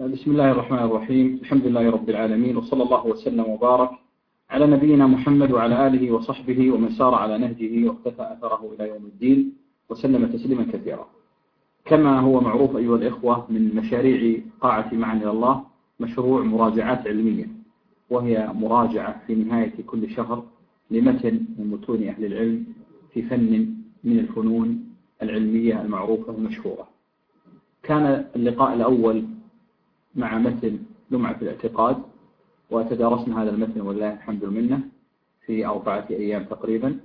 بسم الله الرحمن الرحيم. الحمد لله رب العالمين وصلى الله وسلم وبارك على نبينا محمد وعلى آله وصحبه ومن سار على نهجه واقتفى أثره إلى يوم الدين وسلم تسليما كثيرا. كما هو معروف أيها الإخوة من مشاريع قاعة معا إلى الله مشروع مراجعات علمية وهي مراجعة في نهاية كل شهر لمتن من متون أهل العلم في فن من الفنون العلمية المعروفة المشهورة كان اللقاء الأول مع متن لمعة الاعتقاد وتدارسنا هذا المتن والله الحمد منه في أربعة أيام تقريبا.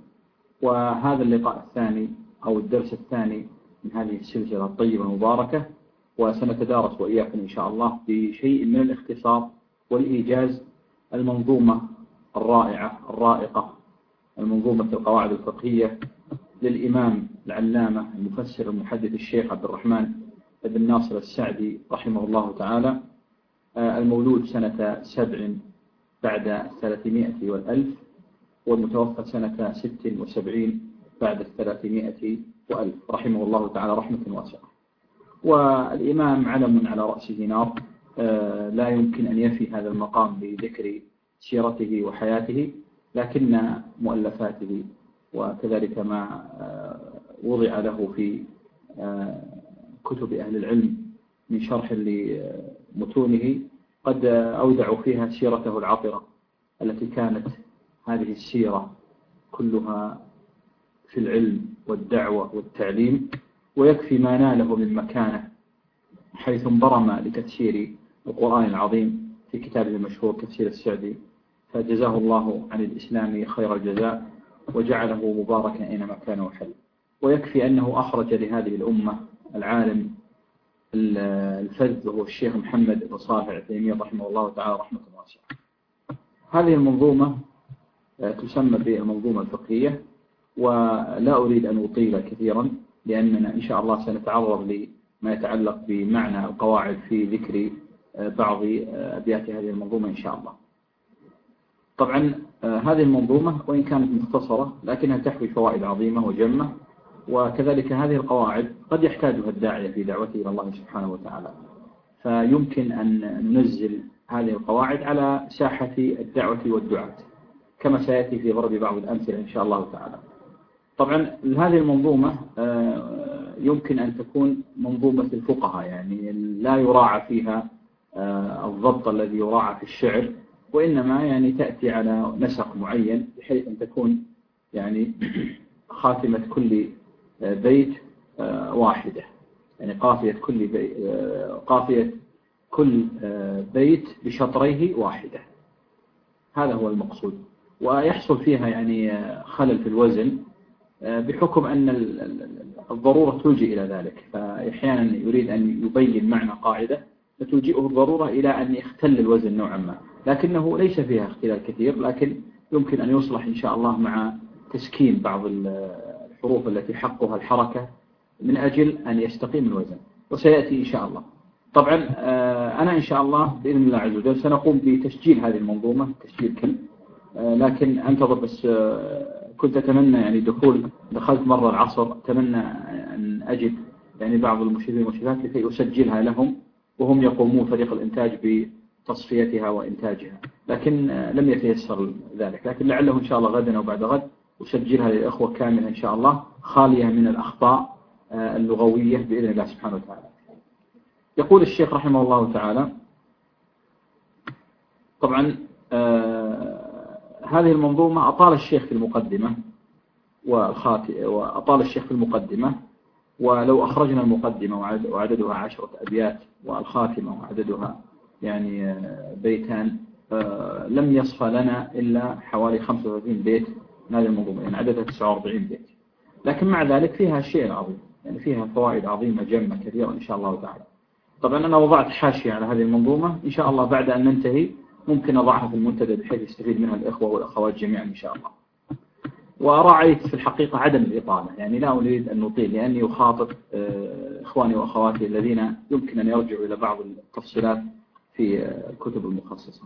وهذا اللقاء الثاني أو الدرس الثاني من هذه السلسلة الطيبة المباركة وسنتدارس وإياكم إن شاء الله بشيء من الاختصار والإيجاز المنظومة الرائعة الرائقة المنظومة القواعد الفقهية للإمام العلامة المفسر المحدث الشيخ عبد الرحمن بن ناصر السعدي رحمه الله تعالى آه، المولود سنة سبع بعد الثلاثمائة والألف والمتوفى سنة ست وسبعين بعد الثلاثمائة وألف رحمه الله تعالى رحمة واسعة. والإمام علم على رأسه نار آه، لا يمكن أن يفي هذا المقام بذكر سيرته وحياته لكن مؤلفاته وكذلك ما آه، وضع له في كتب أهل العلم من شرح لمتونه قد أودعوا فيها سيرته العطرة التي كانت هذه السيرة كلها في العلم والدعوة والتعليم ويكفي ما ناله من مكانة حيث انبرم لتفسير القرآن العظيم في كتابه المشهور تفسير السعدي. فجزاه الله عن الإسلام خير الجزاء وجعله مباركا أينما كان وحل. ويكفي أنه أخرج لهذه الأمة العالم الفذ وهو الشيخ محمد بن صالح العثيمين رحمه الله تعالى رحمة واسعة. هذه المنظومة آه، تسمى بالمنظومة الفقهية ولا أريد أن أطيل كثيرا لأننا إن شاء الله سنتعرض لما يتعلق بمعنى القواعد في ذكر آه، بعض آه، أبيات هذه المنظومة إن شاء الله. طبعا هذه المنظومة وإن كانت مختصرة لكنها تحوي فوائد عظيمة وجمة وكذلك هذه القواعد قد يحتاجها الداعية في دعوته إلى الله سبحانه وتعالى. فيمكن أن ننزل هذه القواعد على ساحة الدعوة والدعاة كما سيأتي في ضرب بعض الأمثلة إن شاء الله تعالى. طبعا هذه المنظومة آه، يمكن أن تكون منظومة الفقهاء يعني لا يراعى فيها آه، الضبط الذي يراعى في الشعر وإنما يعني تأتي على نسق معين بحيث أن تكون يعني خاتمة كل بيت آه، واحدة. يعني قافية كل آه، قافية كل آه، بيت بشطريه واحدة. هذا هو المقصود. ويحصل فيها يعني خلل في الوزن بحكم أن الضرورة تلجئ إلى ذلك. فأحيانا يريد أن يبين معنى قاعدة فتلجئه الضرورة إلى أن يختل الوزن نوعا ما. لكنه ليس فيها اختلال كثير لكن يمكن أن يصلح إن شاء الله مع تسكين بعض الحروف التي حقها الحركة من أجل أن يستقيم الوزن وسيأتي إن شاء الله. طبعا آه، أنا إن شاء الله بإذن الله عز وجل سنقوم بتسجيل هذه المنظومة تسجيل كل آه، لكن أنتظر بس آه، كنت أتمنى يعني دخول دخلت مرة العصر أتمنى أن أجد يعني بعض المشرفين والمشرفات لكي أسجلها لهم وهم يقومون فريق الإنتاج بتصفيتها وإنتاجها. لكن لم يتيسر ذلك. لكن لعله إن شاء الله غدا أو بعد غد أسجلها للأخوة كاملة إن شاء الله خالية من الأخطاء اللغوية بإذن الله سبحانه وتعالى. يقول الشيخ رحمه الله تعالى طبعا آه، هذه المنظومة أطال الشيخ في المقدمة وأطال الشيخ في المقدمة ولو أخرجنا المقدمة وعددها عشرة أبيات والخاتمة وعددها يعني آه، بيتان لم يصفى لنا إلا حوالي 35 بيت هذه المنظومة يعني عددها 49 بيت. لكن مع ذلك فيها شيء عظيم. يعني فيها فوائد عظيمة جمة كثيرة إن شاء الله تعالى. طبعا أنا وضعت حاشية على هذه المنظومة. إن شاء الله بعد أن ننتهي ممكن أضعها في المنتدى بحيث يستفيد منها الإخوة والأخوات جميعا إن شاء الله. وراعيت في الحقيقة عدم الإطالة. يعني لا أريد أن نطيل لأني أخاطب آه، إخواني وأخواتي الذين يمكن أن يرجعوا إلى بعض التفصيلات في الكتب المخصصة.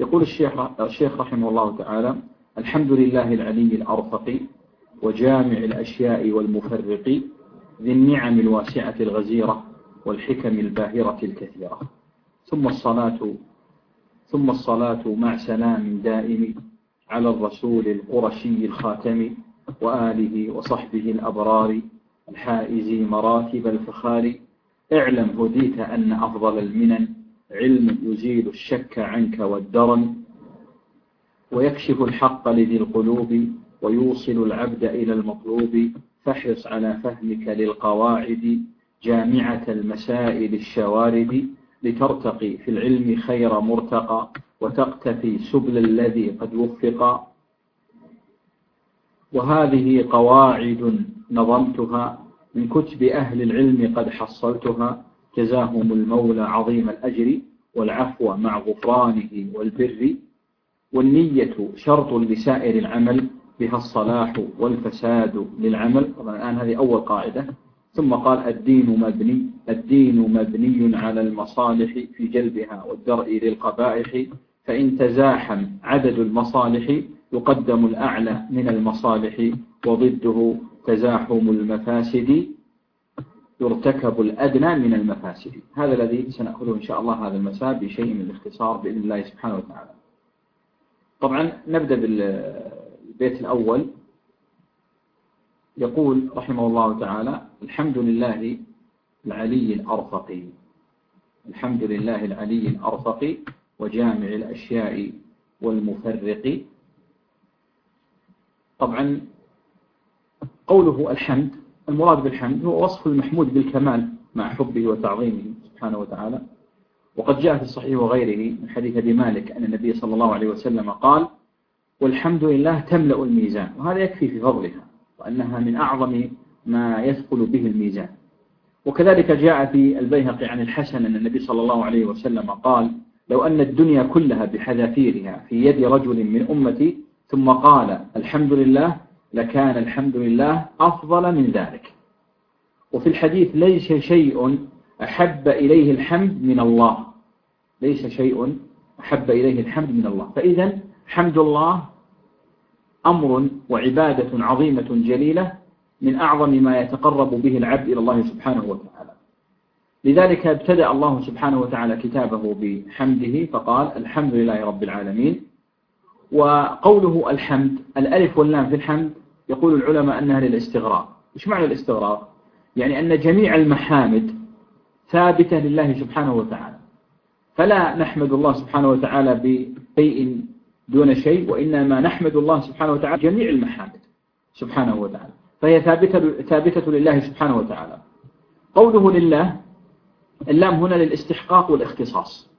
يقول الشيخ الشيخ رحمه الله تعالى الحمد لله العلي الأرفق وجامع الأشياء والمفرق ذي النعم الواسعة الغزيرة والحكم الباهرة الكثيرة. ثم الصلاة ثم الصلاة مع سلام دائم على الرسول القرشي الخاتم وآله وصحبه الأبرار الحائز مراتب الفخار. اعلم هديت أن أفضل المنن علم يزيل الشك عنك والدرن. ويكشف الحق لذي القلوب ويوصل العبد إلى المطلوب. فاحرص على فهمك للقواعد جامعة المسائل الشوارد لترتقي في العلم خير مرتقى وتقتفي سبل الذي قد وفق. وهذه قواعد نظمتها من كتب أهل العلم قد حصلتها. جزاهم المولى عظيم الأجر والعفو مع غفرانه والبر. والنية شرط لسائر العمل بها الصلاح والفساد للعمل. طبعا الآن هذه أول قاعدة. ثم قال الدين مبني الدين مبني على المصالح في جلبها والدرء للقبائح. فإن تزاحم عدد المصالح يقدم الأعلى من المصالح وضده تزاحم المفاسد يرتكب الأدنى من المفاسد. هذا الذي سنأخذه إن شاء الله هذا المساء بشيء من الاختصار بإذن الله سبحانه وتعالى. طبعا نبدأ بالبيت الأول. يقول رحمه الله تعالى الحمد لله العلي الأرفق. الحمد لله العلي الأرفق وجامع الأشياء والمفرق. طبعا قوله الحمد المراد بالحمد هو وصف المحمود بالكمال مع حبه وتعظيمه سبحانه وتعالى. وقد جاء في الصحيح وغيره من حديث أبي مالك أن النبي صلى الله عليه وسلم قال والحمد لله تملأ الميزان وهذا يكفي في فضلها وأنها من أعظم ما يثقل به الميزان. وكذلك جاء في البيهقي عن الحسن أن النبي صلى الله عليه وسلم قال لو أن الدنيا كلها بحذافيرها في يد رجل من أمتي ثم قال الحمد لله لكان الحمد لله أفضل من ذلك. وفي الحديث ليس شيء أحب إليه الحمد من الله. ليس شيء أحب إليه الحمد من الله. فإذا حمد الله أمر وعبادة عظيمة جليلة من أعظم ما يتقرب به العبد إلى الله سبحانه وتعالى. لذلك ابتدأ الله سبحانه وتعالى كتابه بحمده فقال الحمد لله رب العالمين. وقوله الحمد الألف واللام في الحمد يقول العلماء أنها للاستغراق. إيش معنى الاستغراق؟ يعني أن جميع المحامد ثابتة لله سبحانه وتعالى. فلا نحمد الله سبحانه وتعالى بشيء دون شيء وإنما نحمد الله سبحانه وتعالى جميع المحامد سبحانه وتعالى. فهي ثابتة, ثابتة لله سبحانه وتعالى. قوله لله اللام هنا للاستحقاق والاختصاص.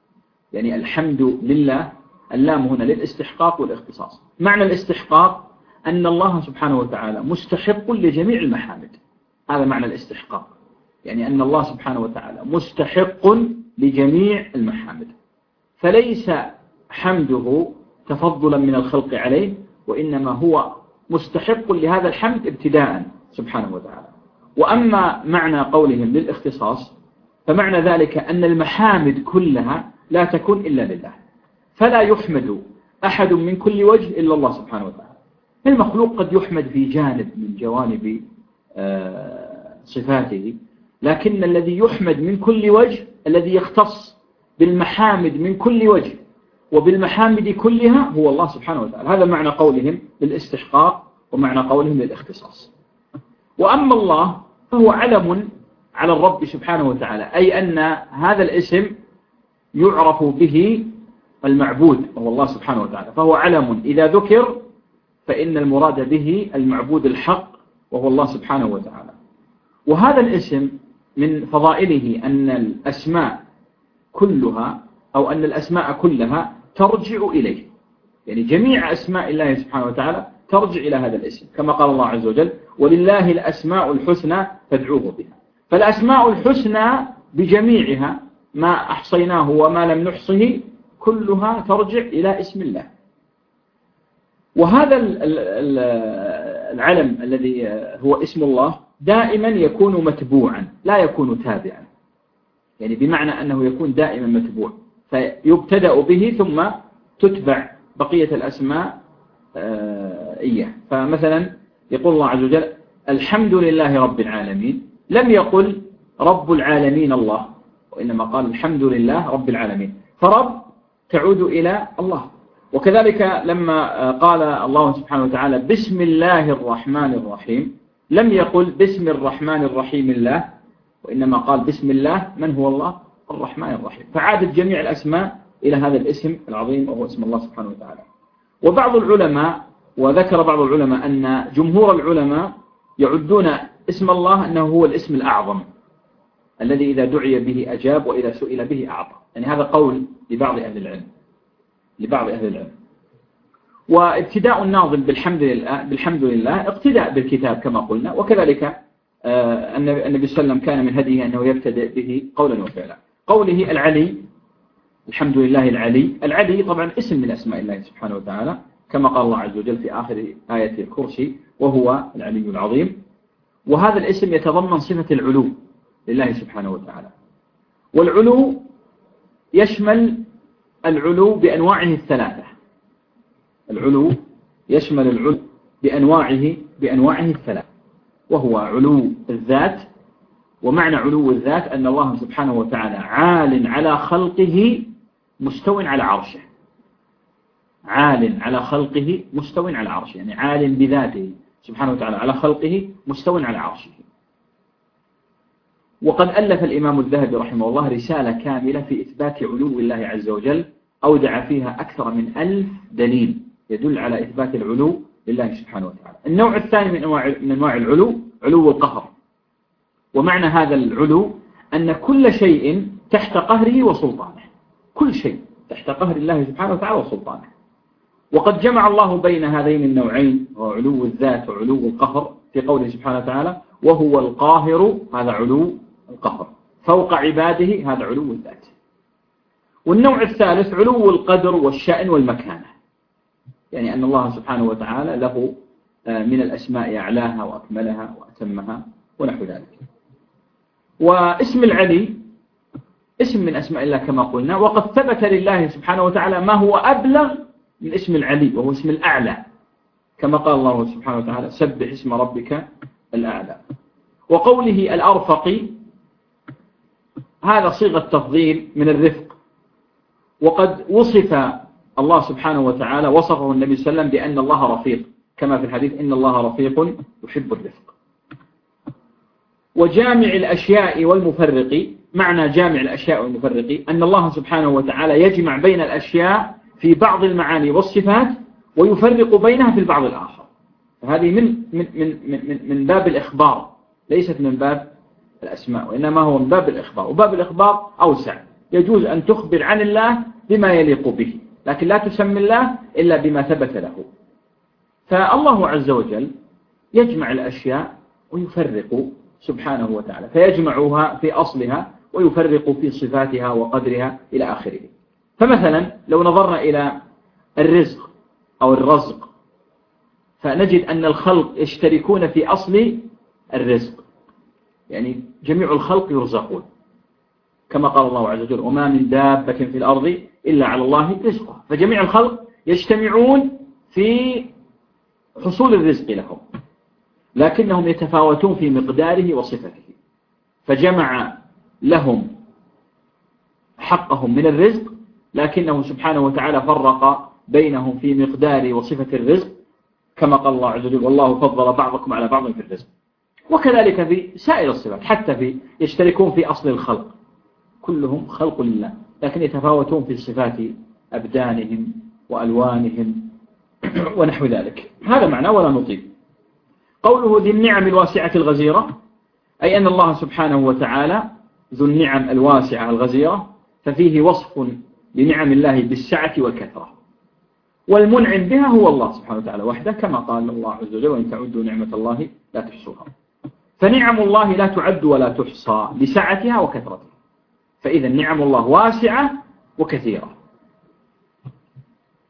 يعني الحمد لله اللام هنا للاستحقاق والاختصاص. معنى الاستحقاق أن الله سبحانه وتعالى مستحق لجميع المحامد. هذا معنى الاستحقاق. يعني أن الله سبحانه وتعالى مستحق لجميع المحامد. فليس حمده تفضلا من الخلق عليه وإنما هو مستحق لهذا الحمد ابتداء سبحانه وتعالى. وأما معنى قولهم للاختصاص فمعنى ذلك أن المحامد كلها لا تكون إلا لله. فلا يحمد أحد من كل وجه إلا الله سبحانه وتعالى. المخلوق قد يحمد في جانب من جوانب آه، صفاته لكن الذي يحمد من كل وجه الذي يختص بالمحامد من كل وجه وبالمحامد كلها هو الله سبحانه وتعالى. هذا معنى قولهم للاستحقاق ومعنى قولهم للاختصاص. وأما الله فهو علم على الرب سبحانه وتعالى أي أن هذا الاسم يعرف به المعبود وهو الله سبحانه وتعالى. فهو علم. إذا ذكر فإن المراد به المعبود الحق وهو الله سبحانه وتعالى. وهذا الاسم من فضائله أن الأسماء كلها أو أن الأسماء كلها ترجع إليه. يعني جميع أسماء الله سبحانه وتعالى ترجع إلى هذا الاسم كما قال الله عز وجل ولله الأسماء الحسنى فادعوه بها فالأسماء الحسنى بجميعها ما أحصيناه وما لم نحصه كلها ترجع إلى اسم الله. وهذا العلم الذي هو اسم الله دائما يكون متبوعا لا يكون تابعا. يعني بمعنى أنه يكون دائما متبوع. فيبتدأ به ثم تتبع بقية الأسماء آه، إياه. فمثلا يقول الله عز وجل الحمد لله رب العالمين. لم يقل رب العالمين الله وإنما قال الحمد لله رب العالمين. فرب تعود إلى الله. وكذلك لما قال الله سبحانه وتعالى بسم الله الرحمن الرحيم لم يقل بسم الرحمن الرحيم الله وإنما قال بسم الله من هو الله؟ الرحمن الرحيم. فعادت جميع الأسماء إلى هذا الاسم العظيم وهو اسم الله سبحانه وتعالى. وبعض العلماء وذكر بعض العلماء أن جمهور العلماء يعدون اسم الله أنه هو الاسم الأعظم الذي إذا دعي به أجاب وإذا سئل به أعطى. يعني هذا قول لبعض أهل العلم. لبعض أهل العلم. وابتداء الناظم بالحمد لله, بالحمد لله اقتداء بالكتاب كما قلنا. وكذلك آه، النبي صلى الله عليه وسلم كان من هديه أنه يبتدئ به قولا وفعلا. قوله العلي الحمد لله العلي. العلي طبعا اسم من أسماء الله سبحانه وتعالى كما قال الله عز وجل في آخر آية الكرسي وهو العلي العظيم. وهذا الاسم يتضمن صفة العلو لله سبحانه وتعالى. والعلو يشمل العلو بأنواعه الثلاثة. العلو يشمل العلو بأنواعه بأنواعه الثلاثة. وهو علو الذات ومعنى علو الذات أن الله سبحانه وتعالى عال على خلقه مستو على عرشه. عال على خلقه مستو على عرشه. يعني عال بذاته سبحانه وتعالى على خلقه مستو على عرشه. وقد ألف الإمام الذهبي رحمه الله رسالة كاملة في إثبات علو الله عز وجل أودع فيها أكثر من ألف دليل يدل على إثبات العلو لله سبحانه وتعالى. النوع الثاني من أنواع, العلو علو القهر. ومعنى هذا العلو أن كل شيء تحت قهره وسلطانه. كل شيء تحت قهر الله سبحانه وتعالى وسلطانه. وقد جمع الله بين هذين النوعين علو الذات وعلو القهر في قوله سبحانه وتعالى وهو القاهر هذا علو القهر. فوق عباده هذا علو الذات. والنوع الثالث علو القدر والشأن والمكانة. يعني أن الله سبحانه وتعالى له آه، من الأسماء أعلاها وأكملها وأتمها ونحو ذلك. واسم العلي اسم من أسماء الله كما قلنا وقد ثبت لله سبحانه وتعالى ما هو أبلغ من اسم العلي وهو اسم الأعلى. كما قال الله سبحانه وتعالى سبح اسم ربك الأعلى. وقوله الأرفق هذا صيغة تفضيل من الرفق. وقد وصف الله سبحانه وتعالى وصفه النبي صلى الله عليه وسلم بأن الله رفيق. كما في الحديث إن الله رفيق يحب الرفق. وجامع الأشياء والمفرق معنى جامع الأشياء والمفرق أن الله سبحانه وتعالى يجمع بين الأشياء في بعض المعاني والصفات ويفرق بينها في البعض الآخر. هذه من, من, من, من, من باب الإخبار ليست من باب الأسماء وإنما هو من باب الإخبار وباب الإخبار أوسع يجوز أن تخبر عن الله بما يليق به لكن لا تسمي الله إلا بما ثبت له. فالله عز وجل يجمع الأشياء ويفرق سبحانه وتعالى فيجمعها في أصلها ويفرق في صفاتها وقدرها إلى آخره. فمثلا لو نظرنا إلى الرزق أو الرزق فنجد أن الخلق يشتركون في أصل الرزق. يعني جميع الخلق يرزقون. كما قال الله عز وجل وما من دابة في الأرض إلا على الله رزقها. فجميع الخلق يجتمعون في حصول الرزق لهم. لكنهم يتفاوتون في مقداره وصفته. فجمع لهم حقهم من الرزق لكنه سبحانه وتعالى فرق بينهم في مقدار وصفة الرزق. كما قال الله عز وجل والله فضل بعضكم على بعض في الرزق وكذلك في سائر الصفات حتى في يشتركون في أصل الخلق. كلهم خلق لله لكن يتفاوتون في صفات أبدانهم وألوانهم ونحو ذلك. هذا معنى ولا نطيب قوله ذي النعم الواسعة الغزيرة أي أن الله سبحانه وتعالى ذو النعم الواسعة الغزيرة ففيه وصف لنعم الله بالسعة والكثرة. والمنعم بها هو الله سبحانه وتعالى وحده كما قال الله عز وجل وإن تعدوا نعمة الله لا تحصوها فنعم الله لا تعد ولا تحصى لسعتها وكثرتها. فإذا نعم الله واسعة وكثيرة.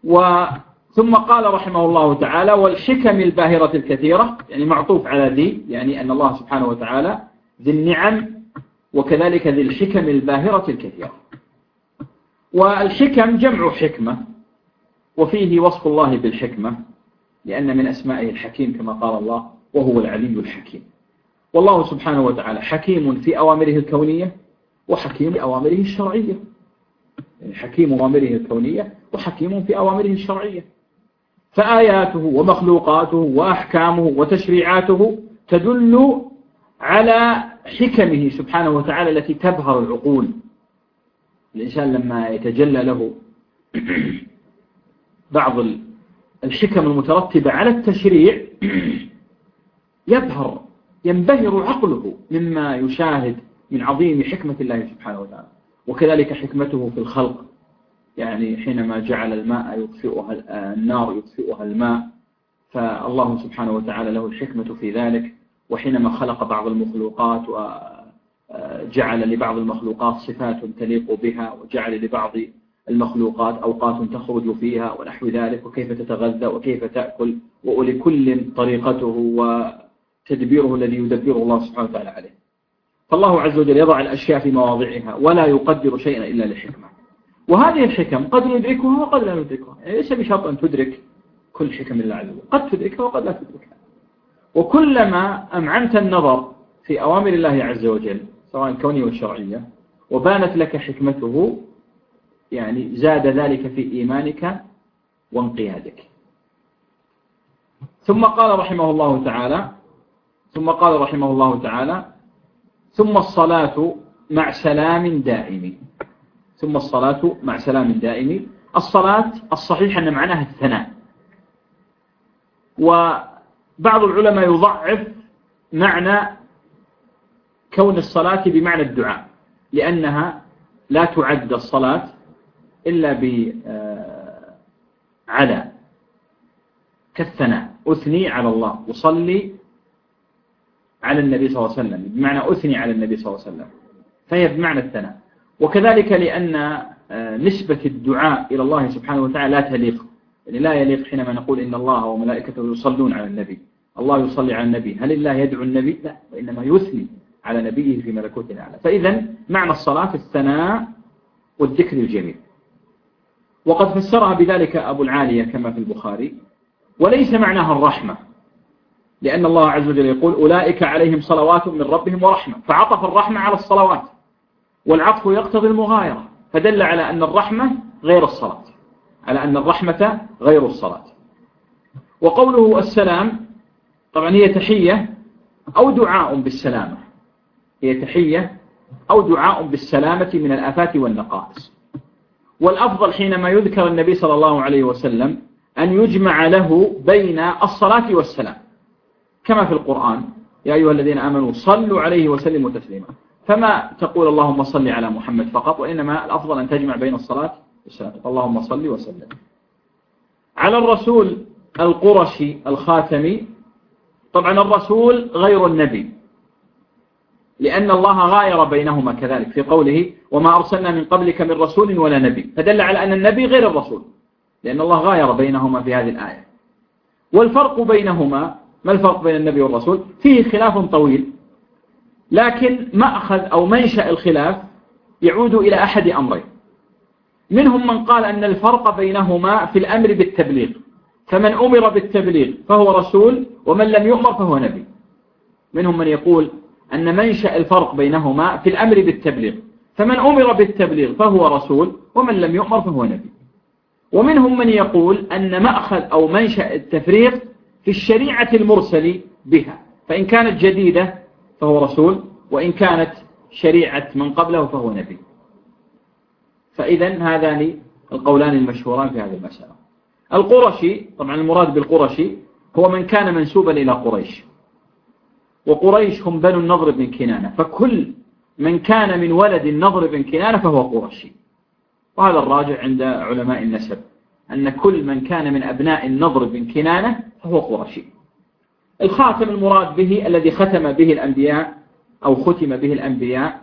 و ثم قال رحمه الله تعالى والحكم الباهرة الكثيرة يعني معطوف على ذي يعني أن الله سبحانه وتعالى ذي النعم وكذلك ذي الحكم الباهرة الكثيرة. والحكم جمع حكمة وفيه وصف الله بالحكمة لأن من أسمائه الحكيم كما قال الله وهو العلي الحكيم والله سبحانه وتعالى حكيم في أوامره الكونية وحكيم بأوامره الشرعية. يعني حكيم أوامره الكونية وحكيم في أوامره الشرعية. فآياته ومخلوقاته وأحكامه وتشريعاته تدل على حكمه سبحانه وتعالى التي تبهر العقول. الإنسان لما يتجلى له بعض الحكم المترتبة على التشريع يبهر ينبهر عقله مما يشاهد من عظيم حكمة الله سبحانه وتعالى وكذلك حكمته في الخلق. يعني حينما جعل الماء يطفئها النار يطفئها الماء فالله سبحانه وتعالى له الحكمة في ذلك. وحينما خلق بعض المخلوقات وجعل لبعض المخلوقات صفات تليق بها وجعل لبعض المخلوقات أوقات تخرج فيها ونحو ذلك وكيف تتغذى وكيف تأكل ولكل طريقته وتدبيره الذي يدبره الله سبحانه وتعالى عليه. فالله عز وجل يضع الأشياء في مواضعها ولا يقدر شيئا إلا لحكمة. وهذه الحكم قد ندركها وقد لا ندركها. يعني ليس بشرط أن تدرك كل حكم الله عز وجل قد تدركها وقد لا تدركها. وكلما أمعنت النظر في أوامر الله عز وجل سواء الكونية والشرعية وبانت لك حكمته يعني زاد ذلك في إيمانك وانقيادك. ثم قال رحمه الله تعالى ثم قال رحمه الله تعالى ثم الصلاة مع سلام دائم. ثم الصلاة مع سلام دائم. الصلاة الصحيح أن معناها الثناء. وبعض العلماء يضعف معنى كون الصلاة بمعنى الدعاء لأنها لا تعد الصلاة إلا بعلى كالثناء. أثني على الله. أصلي على النبي صلى الله عليه وسلم. بمعنى أثني على النبي صلى الله عليه وسلم. فهي بمعنى الثناء. وكذلك لأن آه، نسبة الدعاء إلى الله سبحانه وتعالى لا تليق. يعني لا يليق حينما نقول إن الله وملائكته يصلون على النبي. الله يصلي على النبي. هل الله يدعو النبي؟ لا وإنما يثني على نبيه في ملكوت الأعلى فإذا معنى الصلاة الثناء والذكر الجميل. وقد فسرها بذلك أبو العالية كما في البخاري. وليس معناها الرحمة. لأن الله عز وجل يقول أولئك عليهم صلوات من ربهم ورحمة. فعطف الرحمة على الصلوات. والعطف يقتضي المغايرة. فدل على أن الرحمة غير الصلاة. على أن الرحمة غير الصلاة. وقوله السلام طبعا هي تحية أو دعاء بالسلامة. هي تحية أو دعاء بالسلامة من الآفات والنقائص. والأفضل حينما يذكر النبي صلى الله عليه وسلم أن يجمع له بين الصلاة والسلام. كما في القرآن يا أيها الذين آمنوا صلوا عليه وسلموا تسليما. فما تقول اللهم صل على محمد فقط وإنما الأفضل أن تجمع بين الصلاة والسلام. اللهم صل وسلم. على الرسول القرشي الخاتمي طبعا الرسول غير النبي لأن الله غاير بينهما كذلك في قوله وما أرسلنا من قبلك من رسول ولا نبي فدل على أن النبي غير الرسول لأن الله غاير بينهما في هذه الآية. والفرق بينهما ما الفرق بين النبي والرسول؟ فيه خلاف طويل. لكن مأخذ أو منشأ الخلاف يعود إلى أحد أمرين. منهم من قال أن الفرق بينهما في الأمر بالتبليغ. فمن أمر بالتبليغ فهو رسول ومن لم يؤمر فهو نبي. منهم من يقول أن منشأ الفرق بينهما في الأمر بالتبليغ. فمن أمر بالتبليغ فهو رسول ومن لم يؤمر فهو نبي. ومنهم من يقول أن مأخذ أو منشأ التفريق في الشريعة المرسل بها. فإن كانت جديدة فهو رسول وإن كانت شريعة من قبله فهو نبي. فإذا هذان القولان المشهوران في هذه المسألة. القرشي طبعا المراد بالقرشي هو من كان منسوبا إلى قريش. وقريش هم بنو النضر بن كنانة. فكل من كان من ولد النضر بن كنانة فهو قرشي. وهذا الراجع عند علماء النسب أن كل من كان من أبناء النضر بن كنانة فهو قرشي. الخاتم المراد به الذي ختم به الأنبياء أو ختم به الأنبياء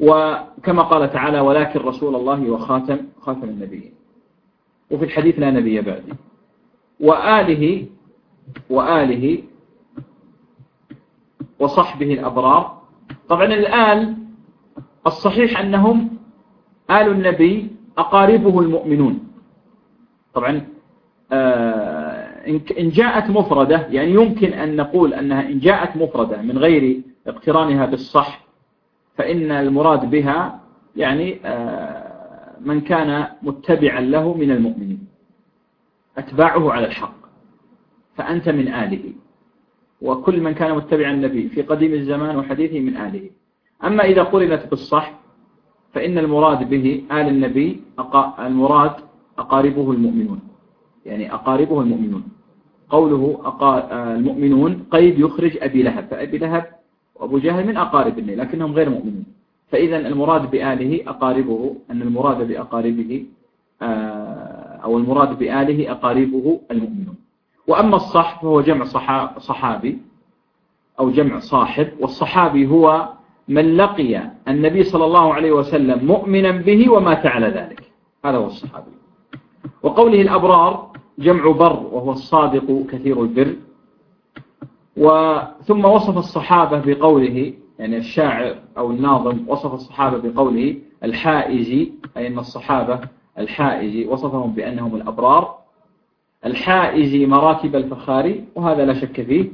وكما قال تعالى ولكن رسول الله وخاتم خاتم النبيين. وفي الحديث لا نبي بعدي. وآله وآله وصحبه الأبرار. طبعا الآل الصحيح أنهم آل النبي أقاربه المؤمنون. طبعا آه، إن جاءت مفردة يعني يمكن أن نقول أنها إن جاءت مفردة من غير اقترانها بالصح فإن المراد بها يعني آه، من كان متبعا له من المؤمنين أتباعه على الحق فأنت من آله وكل من كان متبعا النبي في قديم الزمان وحديثه من آله. أما إذا قرنت بالصح فإن المراد به آل النبي المراد أقاربه المؤمنون. يعني أقاربه المؤمنون. قوله المؤمنون قيد يخرج أبي لهب فأبي لهب وأبو جهل من أقارب النبي لكنهم غير مؤمنين فإذا المراد بآله أقاربه أن المراد بأقاربه آه، أو المراد بآله أقاربه المؤمنون. وأما الصحب فهو جمع صحابي أو جمع صاحب والصحابي هو من لقي النبي صلى الله عليه وسلم مؤمنا به ومات على ذلك. هذا هو الصحابي. وقوله الأبرار جمع بر وهو الصادق كثير البر. وثم وصف الصحابة بقوله يعني الشاعر أو الناظم وصف الصحابة بقوله الحائزي أي أن الصحابة الحائزي وصفهم بأنهم الأبرار. الحائزي مراتب الفخار وهذا لا شك فيه.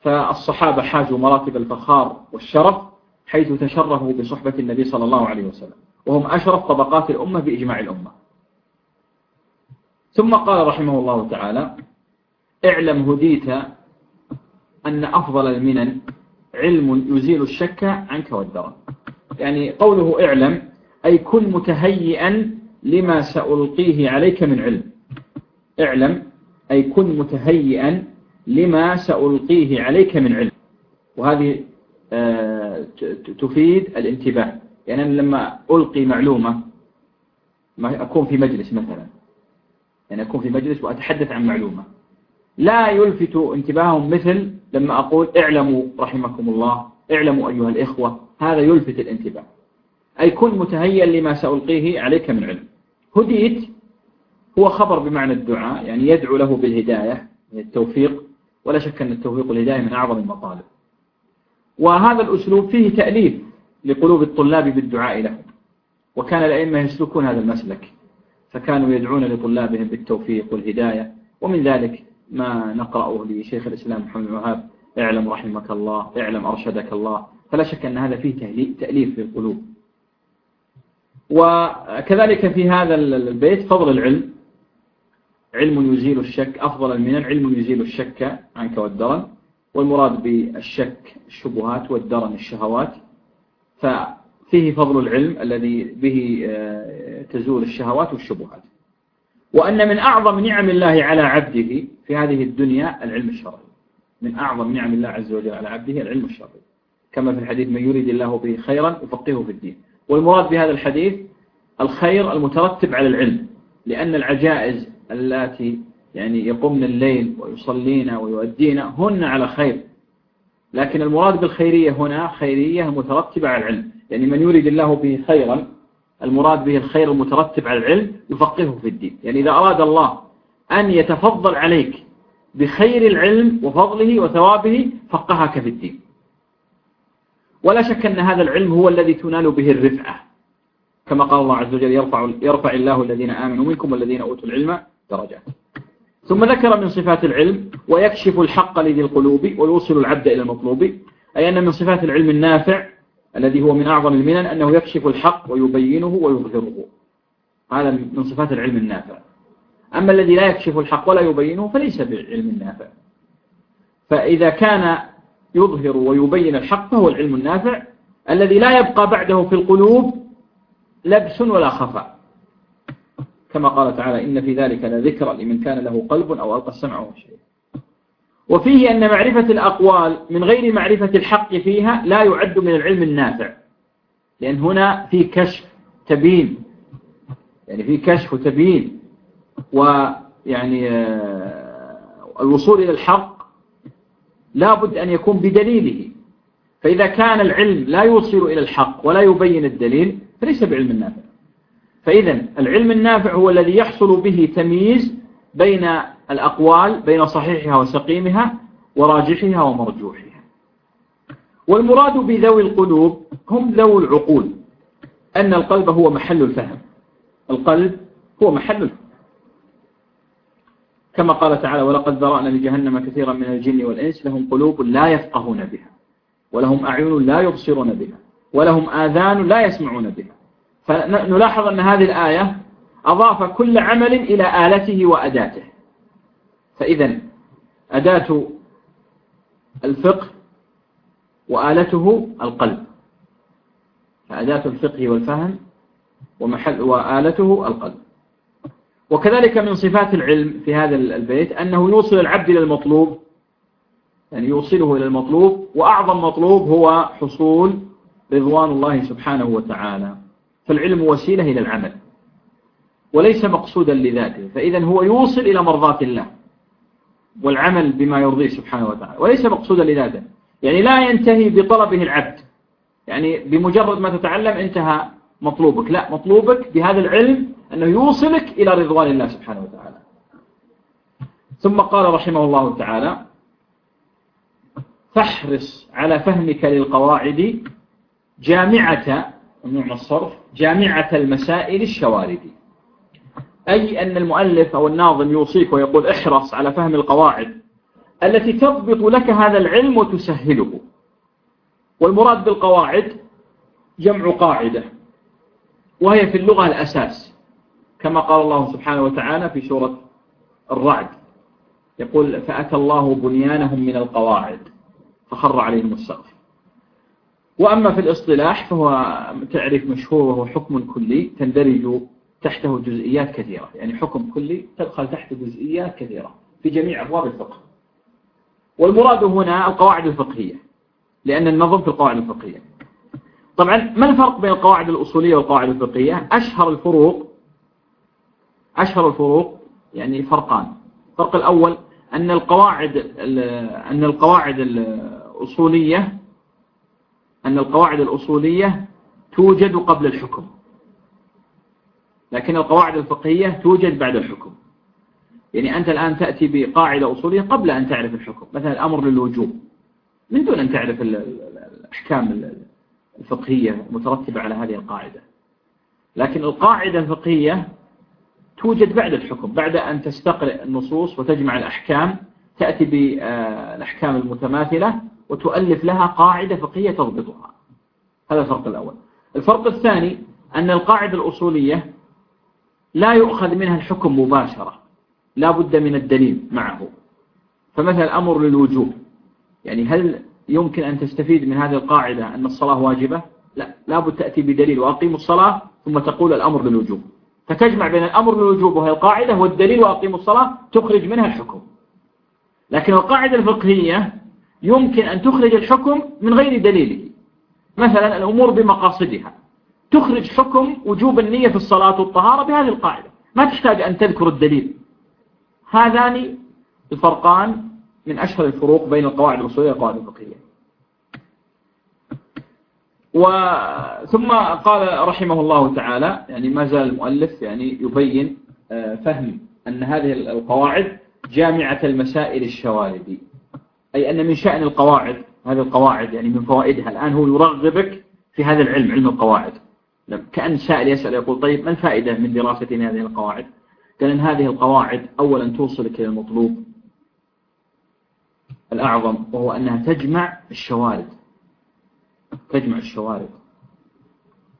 فالصحابة حاجوا مراتب الفخار والشرف حيث تشرفوا بصحبة النبي صلى الله عليه وسلم وهم أشرف طبقات الأمة بإجماع الأمة. ثم قال رحمه الله تعالى اعلم هديت أن أفضل المنن علم يزيل الشك عنك والدرن يعني قوله اعلم أي كن متهيئا لما سألقيه عليك من علم. اعلم أي كن متهيئا لما سألقيه عليك من علم. وهذه آه، تفيد الانتباه. يعني أنا لما ألقي معلومة ما أكون في مجلس مثلا يعني أكون في مجلس وأتحدث عن معلومة. لا يلفت انتباههم مثل لما أقول اعلموا رحمكم الله اعلموا أيها الإخوة. هذا يلفت الانتباه. أي كن متهيئا لما سألقيه عليك من علم. هديت هو خبر بمعنى الدعاء يعني يدعو له بالهداية التوفيق. ولا شك أن التوفيق والهداية من أعظم المطالب. وهذا الأسلوب فيه تأليف لقلوب الطلاب بالدعاء لهم. وكان الأئمة يسلكون هذا المسلك. فكانوا يدعون لطلابهم بالتوفيق والهداية. ومن ذلك ما نقرأه لشيخ الإسلام محمد الوهاب اعلم رحمك الله اعلم أرشدك الله. فلا شك أن هذا فيه تأليف للقلوب وكذلك في هذا البيت فضل العلم. علم يزيل الشك أفضل المنن. علم يزيل الشك عنك والدرن. والمراد بالشك الشبهات والدرن الشهوات. ففيه فضل العلم الذي به آه، تزول الشهوات والشبهات. وأن من أعظم نعم الله على عبده في هذه الدنيا العلم الشرعي. من أعظم نعم الله عز وجل على عبده العلم الشرعي. كما في الحديث من يريد الله به خيرا يفقهه في الدين والمراد بهذا الحديث الخير المترتب على العلم لأن العجائز التي يعني يقومن الليل ويصلين ويؤدين هن على خير. لكن المراد بالخيرية هنا خيرية مترتبة على العلم. يعني من يريد الله به خيرا المراد به الخير المترتب على العلم يفقهه في الدين. يعني إذا أراد الله أن يتفضل عليك بخير العلم وفضله وثوابه فقهك في الدين. ولا شك أن هذا العلم هو الذي تنال به الرفعة. كما قال الله عز وجل يرفع, يرفع الله الذين آمنوا منكم والذين أوتوا العلم درجات. ثم ذكر من صفات العلم ويكشف الحق لذي القلوب ويوصل العبد إلى المطلوب أي أن من صفات العلم النافع الذي هو من أعظم المنن أنه يكشف الحق ويبينه ويظهره. هذا من صفات العلم النافع. أما الذي لا يكشف الحق ولا يبينه فليس بعلم نافع. فإذا كان يظهر ويبين الحق فهو العلم النافع. الذي لا يبقى بعده في القلوب لبس ولا خفاء. كما قال تعالى إن في ذلك لذكرى لمن كان له قلب أو ألقى السمع وهو شيء وفيه أن معرفة الأقوال من غير معرفة الحق فيها لا يعد من العلم النافع. لأن هنا في كشف تبين يعني في كشف وتبين ويعني آه، الوصول إلى الحق لا بد أن يكون بدليله. فإذا كان العلم لا يوصل إلى الحق ولا يبين الدليل فليس بعلم النافع. فإذا العلم النافع هو الذي يحصل به تمييز بين الأقوال بين صحيحها وسقيمها وراجحها ومرجوحها. والمراد بذوي القلوب هم ذوي العقول أن القلب هو محل الفهم. القلب هو محل الفهم. كما قال تعالى ولقد ذرأنا لجهنم كثيرا من الجن والإنس لهم قلوب لا يفقهون بها ولهم أعين لا يبصرون بها ولهم آذان لا يسمعون بها. فنلاحظ أن هذه الآية أضاف كل عمل إلى آلته وأداته. فإذا أداة الفقه وآلته القلب. فأداة الفقه والفهم ومحل وآلته القلب. وكذلك من صفات العلم في هذا البيت أنه يوصل العبد إلى المطلوب. يعني يوصله إلى المطلوب وأعظم مطلوب هو حصول رضوان الله سبحانه وتعالى. فالعلم وسيلة إلى العمل. وليس مقصودا لذاته. فإذا هو يوصل إلى مرضاة الله. والعمل بما يرضيه سبحانه وتعالى. وليس مقصودا لذاته. يعني لا ينتهي بطلبه العبد. يعني بمجرد ما تتعلم انتهى مطلوبك. لا مطلوبك بهذا العلم أنه يوصلك إلى رضوان الله سبحانه وتعالى. ثم قال رحمه الله تعالى فاحرص على فهمك للقواعد جامعة من الصرف جامعة المسائل الشواردي. أي أن المؤلف أو الناظم يوصيك ويقول احرص على فهم القواعد التي تضبط لك هذا العلم وتسهله. والمراد بالقواعد جمع قاعدة وهي في اللغة الأساس كما قال الله سبحانه وتعالى في سورة الرعد. يقول فأتى الله بنيانهم من القواعد فخر عليهم السقف. وأما في الاصطلاح فهو تعريف مشهور وهو حكم كلي تندرج تحته جزئيات كثيرة. يعني حكم كلي تدخل تحت جزئيات كثيرة في جميع أبواب الفقه. والمراد هنا القواعد الفقهية لأن النظم في القواعد الفقهية. طبعا ما الفرق بين القواعد الأصولية والقواعد الفقهية؟ أشهر الفروق أشهر الفروق يعني فرقان. الفرق الأول أن القواعد أن القواعد الأصولية أن القواعد الأصولية توجد قبل الحكم. لكن القواعد الفقهية توجد بعد الحكم. يعني أنت الآن تأتي بقاعدة أصولية قبل أن تعرف الحكم. مثلا الأمر للوجوب. من دون أن تعرف الأحكام الفقهية المترتبة على هذه القاعدة. لكن القاعدة الفقهية توجد بعد الحكم. بعد أن تستقرئ النصوص وتجمع الأحكام تأتي بالأحكام المتماثلة وتؤلف لها قاعدة فقهية تضبطها. هذا الفرق الأول. الفرق الثاني أن القاعدة الأصولية لا يؤخذ منها الحكم مباشرة. لا بد من الدليل معه. فمثل الأمر للوجوب. يعني هل يمكن أن تستفيد من هذه القاعدة أن الصلاة واجبة؟ لا. لابد تأتي بدليل. وأقيموا الصلاة ثم تقول الأمر للوجوب. فتجمع بين الأمر للوجوب وهي القاعدة والدليل وأقيموا الصلاة تخرج منها الحكم. لكن القاعدة الفقهية يمكن أن تخرج الحكم من غير دليله. مثلا الأمور بمقاصدها. تخرج حكم وجوب النية في الصلاة والطهارة بهذه القاعدة. ما تحتاج أن تذكر الدليل. هذان الفرقان من أشهر الفروق بين القواعد الأصولية والقواعد الفقهية. وثم قال رحمه الله تعالى يعني ما زال المؤلف يعني يبين آه، فهم أن هذه القواعد جامعة المسائل الشواردي أي أن من شأن القواعد هذه القواعد يعني من فوائدها. الآن هو يرغبك في هذا العلم علم القواعد. كأن سائل يسأل يقول طيب ما الفائدة من دراسة هذه القواعد؟ قال أن هذه القواعد أولا توصلك إلى المطلوب الأعظم وهو أنها تجمع الشوارد. تجمع الشوارد.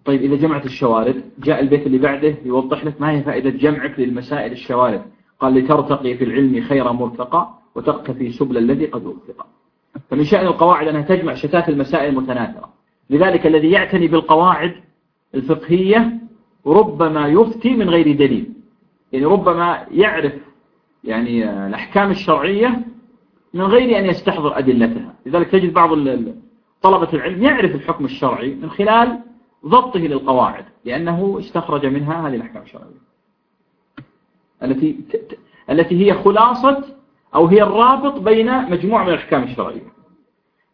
طيب إذا جمعت الشوارد جاء البيت اللي بعده يوضح لك ما هي فائدة جمعك للمسائل الشوارد. قال لترتقي في العلم خير مرتقى. وتقتفي سبل الذي قد وفق فمن شأن القواعد أنها تجمع شتات المسائل المتناثرة. لذلك الذي يعتني بالقواعد الفقهية ربما يفتي من غير دليل. يعني ربما يعرف يعني الأحكام الشرعية من غير أن يستحضر أدلتها. لذلك تجد بعض طلبة العلم يعرف الحكم الشرعي من خلال ضبطه للقواعد لأنه استخرج منها هذه الأحكام الشرعية. التي التي هي خلاصة أو هي الرابط بين مجموعة من الأحكام الشرعية.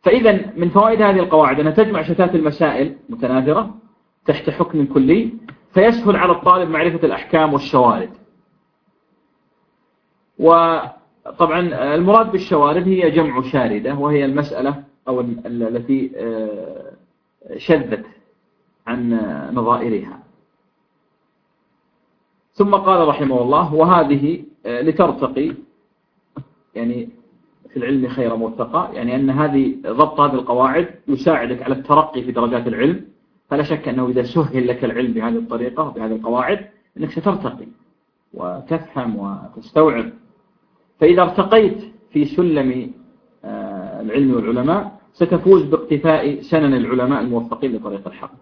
فإذا من فوائد هذه القواعد أنها تجمع شتات المسائل متناثرة تحت حكم كلي فيسهل على الطالب معرفة الأحكام والشوارد. وطبعا المراد بالشوارد هي جمع شاردة وهي المسألة أو التي آه، شذت عن نظائرها. ثم قال رحمه الله وهذه آه، لترتقي يعني في العلم خير مرتقى يعني أن هذه ضبط هذه القواعد يساعدك على الترقي في درجات العلم. فلا شك أنه إذا سهل لك العلم بهذه الطريقة بهذه القواعد أنك سترتقي وتفهم وتستوعب. فإذا ارتقيت في سلم آه، العلم والعلماء ستفوز باقتفاء سنن العلماء الموفقين لطريق الحق.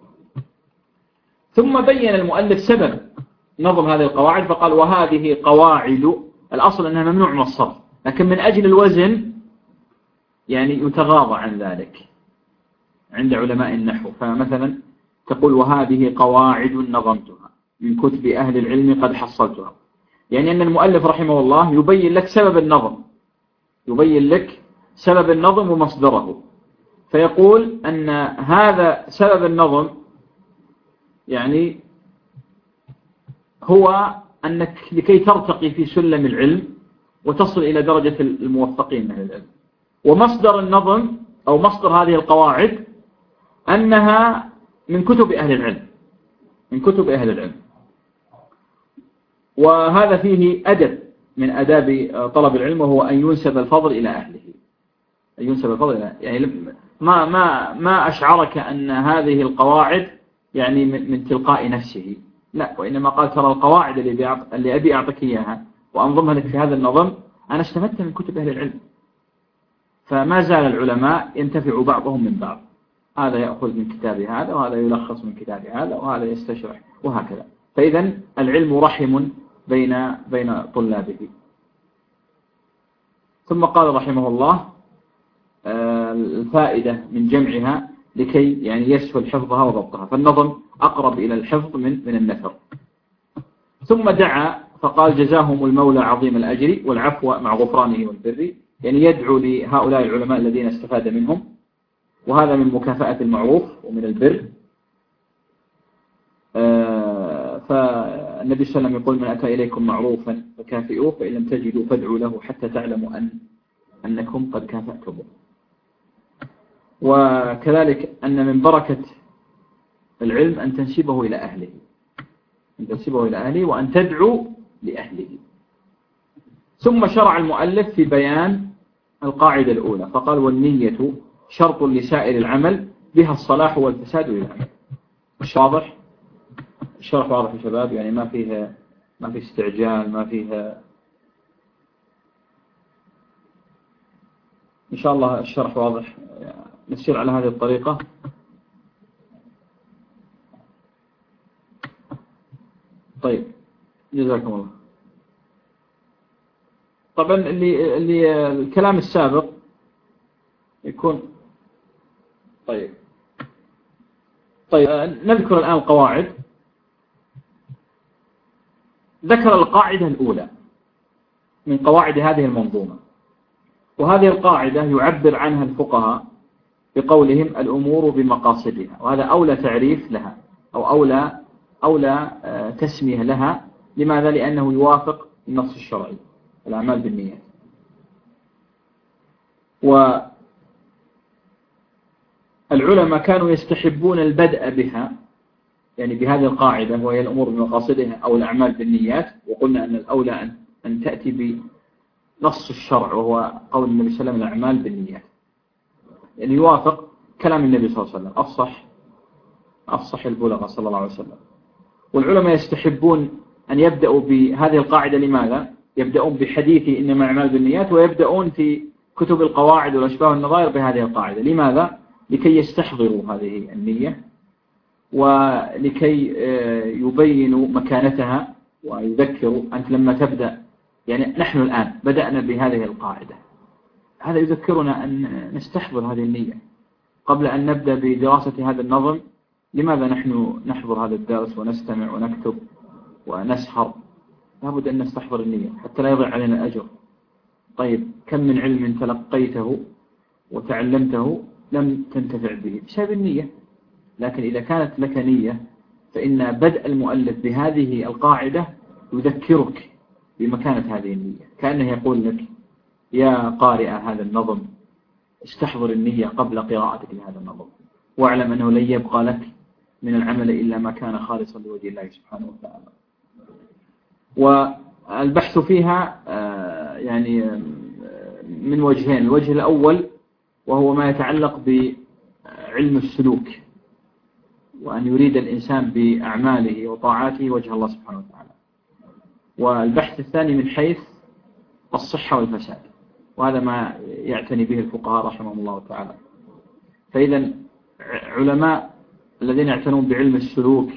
ثم بين المؤلف سبب نظم هذه القواعد فقال وهذه قواعد الأصل أنها ممنوع من الصرف. لكن من أجل الوزن يعني يتغاضى عن ذلك عند علماء النحو. فمثلا تقول وهذه قواعد نظمتها من كتب أهل العلم قد حصلتها. يعني أن المؤلف رحمه الله يبين لك سبب النظم يبين لك سبب النظم ومصدره. فيقول أن هذا سبب النظم يعني هو أنك لكي ترتقي في سلم العلم وتصل إلى درجة الموفقين من العلم. ومصدر النظم أو مصدر هذه القواعد أنها من كتب أهل العلم. من كتب أهل العلم. وهذا فيه أدب من أداب طلب العلم وهو أن ينسب الفضل إلى أهله. أن ينسب الفضل إلى يعني ما ما ما أشعرك أن هذه القواعد يعني من تلقاء نفسه. لا وإنما قال ترى القواعد اللي, اللي أبي أعطيك إياها وأنظمها لك في هذا النظم. أنا استفدت من كتب أهل العلم. فما زال العلماء ينتفع بعضهم من بعض. هذا يأخذ من كتاب هذا وهذا يلخص من كتاب هذا وهذا يستشرح وهكذا. فإذا العلم رحم بين بين طلابه. ثم قال رحمه الله آه، الفائدة من جمعها لكي يعني يسهل حفظها وضبطها. فالنظم أقرب إلى الحفظ من من النثر. ثم دعا فقال جزاهم المولى عظيم الأجر والعفو مع غفرانه والبر. يعني يدعو لهؤلاء العلماء الذين استفاد منهم. وهذا من مكافأة المعروف ومن البر. آه، فالنبي صلى الله عليه وسلم يقول من أتى إليكم معروفا فكافئوه فإن لم تجدوا فادعوا له حتى تعلموا أن أنكم قد كافأتموه. وكذلك أن من بركة العلم أن تنسبه إلى أهله. أن تنسبه إلى أهله وأن تدعو لأهله. ثم شرع المؤلف في بيان القاعدة الأولى فقال والنية شرط لسائر العمل بها الصلاح والفساد للعمل واضح؟ الشرح واضح يا شباب يعني ما فيها ما في استعجال ما فيها إن شاء الله الشرح واضح. نسير على هذه الطريقة. طيب جزاكم الله. طبعا اللي اللي الكلام السابق يكون طيب. طيب نذكر الآن القواعد ذكر القاعدة الأولى من قواعد هذه المنظومة. وهذه القاعدة يعبر عنها الفقهاء بقولهم الأمور بمقاصدها وهذا أولى تعريف لها أو أولى, أولى آه، تسمية لها. لماذا؟ لأنه يوافق النص الشرعي. الأعمال بالنيات. والعلماء كانوا يستحبون البدء بها يعني بهذه القاعدة وهي الأمور بمقاصدها أو الأعمال بالنيات وقلنا أن الأولى أن تأتي بنص الشرع وهو قول النبي صلى الله عليه وسلم الأعمال بالنيات. يعني يوافق كلام النبي صلى الله عليه وسلم أفصح أفصح البلغة صلى الله عليه وسلم. والعلماء يستحبون أن يبدأوا بهذه القاعدة لماذا؟ يبدأون بحديث إنما أعمال بالنيات ويبدأون في كتب القواعد والأشباه والنظائر بهذه القاعدة. لماذا؟ لكي يستحضروا هذه النية ولكي آه، يبينوا مكانتها ويذكروا. أنت لما تبدأ يعني نحن الآن بدأنا بهذه القاعدة. هذا يذكرنا أن نستحضر هذه النية. قبل أن نبدأ بدراسة هذا النظم لماذا نحن نحضر هذا الدرس ونستمع ونكتب ونسحر لابد أن نستحضر النية حتى لا يضيع علينا الأجر. طيب كم من علم تلقيته وتعلمته لم تنتفع به بسبب النية؟ لكن إذا كانت لك نية فإن بدء المؤلف بهذه القاعدة يذكرك بمكانة هذه النية. كأنه يقول لك يا قارئ هذا النظم استحضر النية قبل قراءتك لهذا النظم. واعلم أنه لن يبقى لك من العمل إلا ما كان خالصا لوجه الله سبحانه وتعالى. والبحث فيها آه، يعني آه، من وجهين. الوجه الأول وهو ما يتعلق بعلم السلوك وأن يريد الإنسان بأعماله وطاعاته وجه الله سبحانه وتعالى. والبحث الثاني من حيث الصحة والفساد وهذا ما يعتني به الفقهاء رحمهم الله تعالى. فإذا علماء الذين يعتنون بعلم السلوك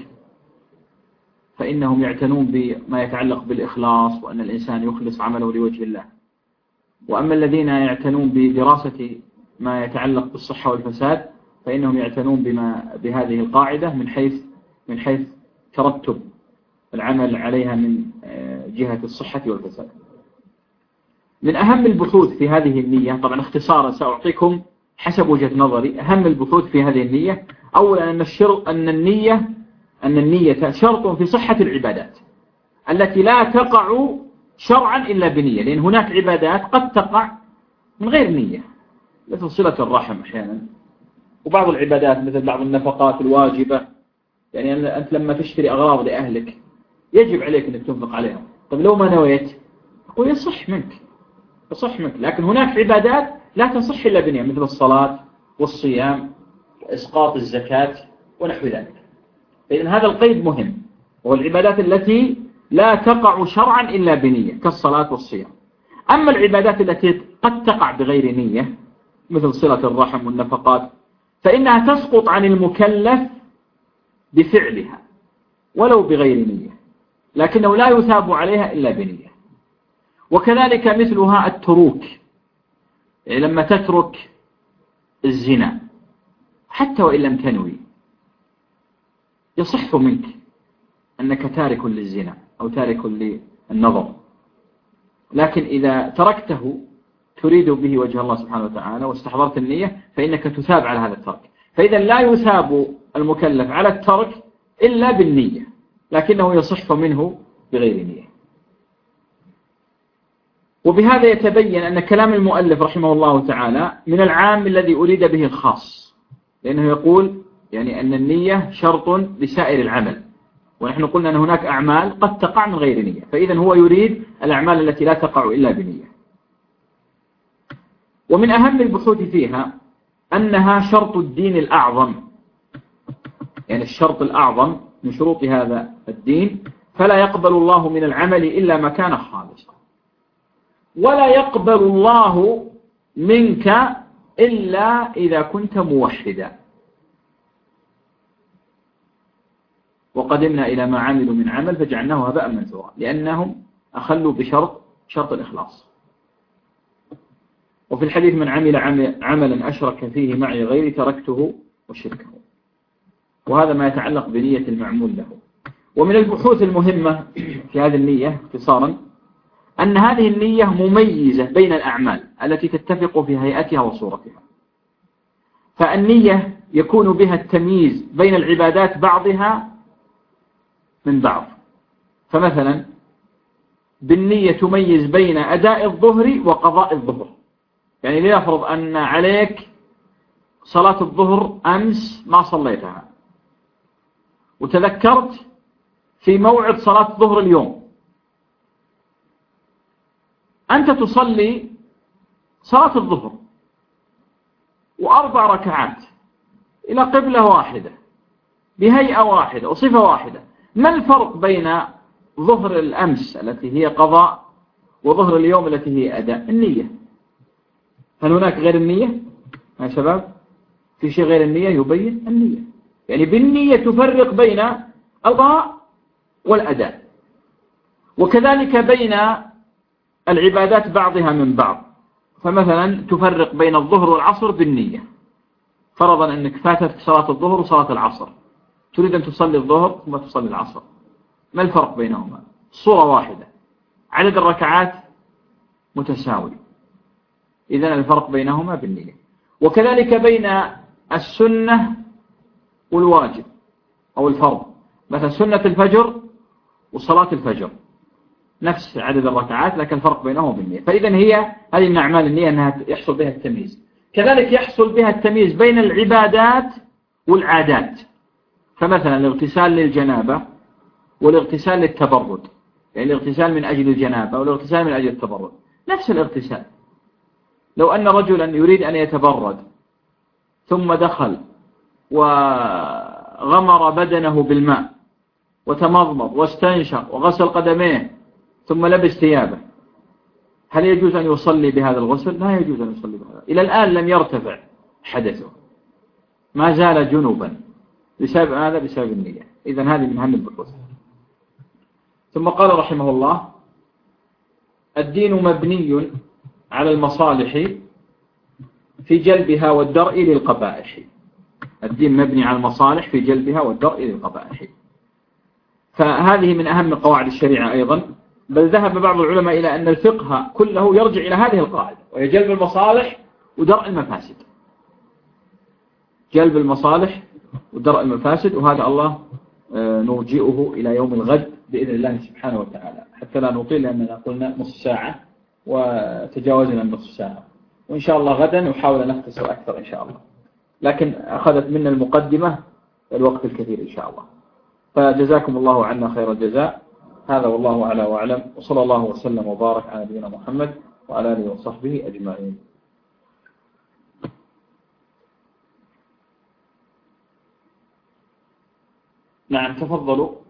فإنهم يعتنون بما يتعلق بالإخلاص وأن الإنسان يخلص عمله لوجه الله. وأما الذين يعتنون بدراسة ما يتعلق بالصحة والفساد فإنهم يعتنون بما بهذه القاعدة من حيث من حيث ترتب العمل عليها من آه، جهة الصحة والفساد. من أهم البحوث في هذه النية طبعا اختصارا سأعطيكم حسب وجهة نظري أهم البحوث في هذه النية أولا أن, الشر أن النية أن النية شرط في صحة العبادات التي لا تقع شرعا إلا بنية لأن هناك عبادات قد تقع من غير نية. مثل صلة الرحم أحيانا. وبعض العبادات مثل بعض النفقات الواجبة. يعني أنت لما تشتري أغراض لأهلك يجب عليك أنك تنفق عليها طيب لو ما نويت؟ أقول يصح منك. يصح منك. لكن هناك عبادات لا تصح إلا بنية مثل الصلاة والصيام وإسقاط الزكاة ونحو ذلك. فإذن هذا القيد مهم وهو العبادات التي لا تقع شرعا إلا بنية كالصلاة والصيام. أما العبادات التي قد تقع بغير نية مثل صلة الرحم والنفقات فإنها تسقط عن المكلف بفعلها ولو بغير نية لكنه لا يثاب عليها إلا بنية. وكذلك مثلها التروك يعني لما تترك الزنا حتى وإن لم تنوي. يصح منك أنك تارك للزنا أو تارك للنظر. لكن إذا تركته تريد به وجه الله سبحانه وتعالى واستحضرت النية فإنك تثاب على هذا الترك. فإذا لا يثاب المكلف على الترك إلا بالنية لكنه يصح منه بغير نية. وبهذا يتبين أن كلام المؤلف رحمه الله تعالى من العام الذي أريد به الخاص لأنه يقول يعني أن النية شرط لسائر العمل. ونحن قلنا أن هناك أعمال قد تقع من غير نية. فإذا هو يريد الأعمال التي لا تقع إلا بنية. ومن أهم البحوث فيها أنها شرط الدين الأعظم. يعني الشرط الأعظم من شروط هذا الدين. فلا يقبل الله من العمل إلا ما كان خالصا. ولا يقبل الله منك إلا إذا كنت موحدا. وقدمنا إلى ما عملوا من عمل فجعلناه هباء منثورا لأنهم أخلوا بشرط شرط الإخلاص. وفي الحديث من عمل عملا أشرك فيه معي غيري تركته وشركه. وهذا ما يتعلق بنية المعمول له. ومن البحوث المهمة في هذه النية اختصارا أن هذه النية مميزة بين الأعمال التي تتفق في هيئتها وصورتها. فالنية يكون بها التمييز بين العبادات بعضها من بعض. فمثلا بالنية تميز بين أداء الظهر وقضاء الظهر. يعني لنفرض أن عليك صلاة الظهر أمس ما صليتها. وتذكرت في موعد صلاة الظهر اليوم. أنت تصلي صلاة الظهر وأربع ركعات إلى قبلة واحدة بهيئة واحدة وصفة واحدة. ما الفرق بين ظهر الأمس التي هي قضاء وظهر اليوم التي هي أداء؟ النية. هل هناك غير النية؟ يا شباب في شيء غير النية يبين النية. يعني بالنية تفرق بين القضاء والأداء. وكذلك بين العبادات بعضها من بعض. فمثلا تفرق بين الظهر والعصر بالنية. فرضا أنك فاتت صلاة الظهر وصلاة العصر. تريد أن تصلي الظهر ثم تصلي العصر. ما الفرق بينهما؟ صورة واحدة. عدد الركعات متساوي. إذن الفرق بينهما بالنية. وكذلك بين السنة والواجب أو الفرض. مثلا سنة الفجر وصلاة الفجر. نفس عدد الركعات لكن الفرق بينهما بالنية. فإذا هي هذه من أعمال النية أنها يحصل بها التمييز. كذلك يحصل بها التمييز بين العبادات والعادات. فمثلا الاغتسال للجنابة والاغتسال للتبرد يعني الاغتسال من أجل الجنابة والاغتسال من أجل التبرد نفس الاغتسال. لو أن رجلا يريد أن يتبرد ثم دخل وغمر بدنه بالماء وتمضمض واستنشق وغسل قدميه ثم لبس ثيابه هل يجوز أن يصلي بهذا الغسل؟ لا يجوز أن يصلي بهذا. إلى الآن لم يرتفع حدثه. ما زال جنوبا. بسبب هذا بسبب النية. إذا هذه من هم البحوث. ثم قال رحمه الله الدين مبني على المصالح في جلبها والدرء للقبائح. الدين مبني على المصالح في جلبها والدرء للقبائح. فهذه من أهم قواعد الشريعة أيضا. بل ذهب بعض العلماء إلى أن الفقه كله يرجع إلى هذه القاعدة وهي جلب المصالح ودرء المفاسد. جلب المصالح ودرء المفاسد وهذا الله آه، نرجئه إلى يوم الغد بإذن الله سبحانه وتعالى. حتى لا نطيل لأننا قلنا نصف ساعة وتجاوزنا النصف ساعة. وإن شاء الله غدا نحاول أن نختصر أكثر إن شاء الله. لكن أخذت منا المقدمة الوقت الكثير إن شاء الله. فجزاكم الله عنا خير الجزاء. هذا والله أعلى وأعلم. وصلى الله وسلم وبارك على نبينا محمد وعلى آله وصحبه أجمعين. نعم تفضلوا.